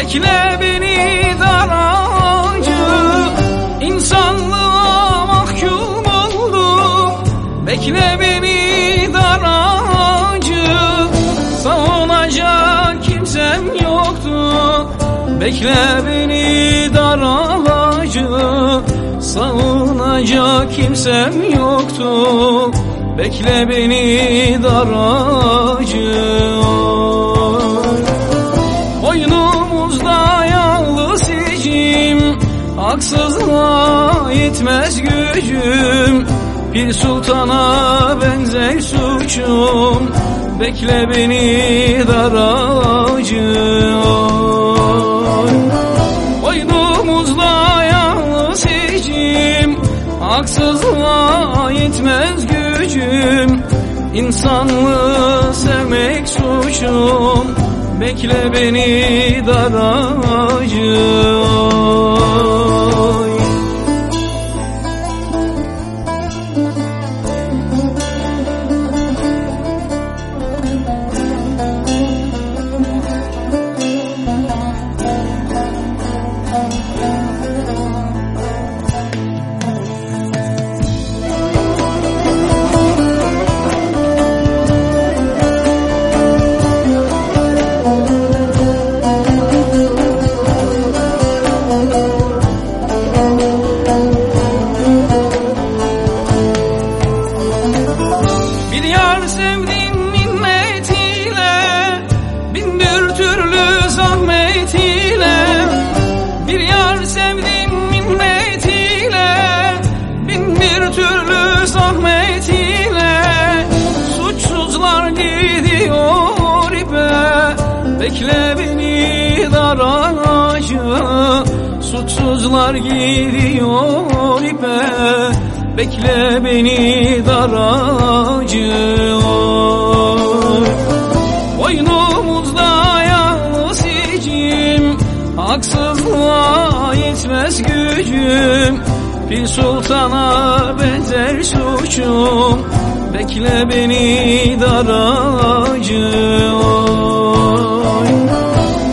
Bekle beni daracı İnsanlığa mahkum oldum Bekle beni daracı Savunacak kimsem yoktu. Bekle beni daracı Savunacak kimsem yoktu. Bekle beni daracı Haksızlığa yetmez gücüm. Bir sultana benzer suçum. Bekle beni daracı Boynumuzda yağlı sicim Haksızlığa yetmez gücüm. İnsanlığı sevmek suçum. Bekle beni daracı Bir sevdim minnetiyle Bin bir türlü zahmet ile Bir yar sevdim minnetiyle Bin bir türlü zahmet ile Suçsuzlar gidiyor ipe Bekle beni daracı Suçsuzlar gidiyor ipe Bekle beni daracı oy. Boynumuzda yağlı sicim Haksızlığa yetmez gücüm Bir sultana benzer suçum Bekle beni daracı oy.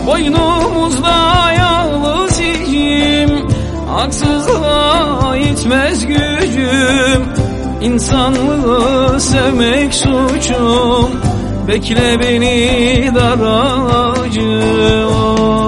Boynumuzda yağlı sicim Haksızlığa yetmez gücüm İnsanlığı sevmek suçum. Bekle beni dar ağacım.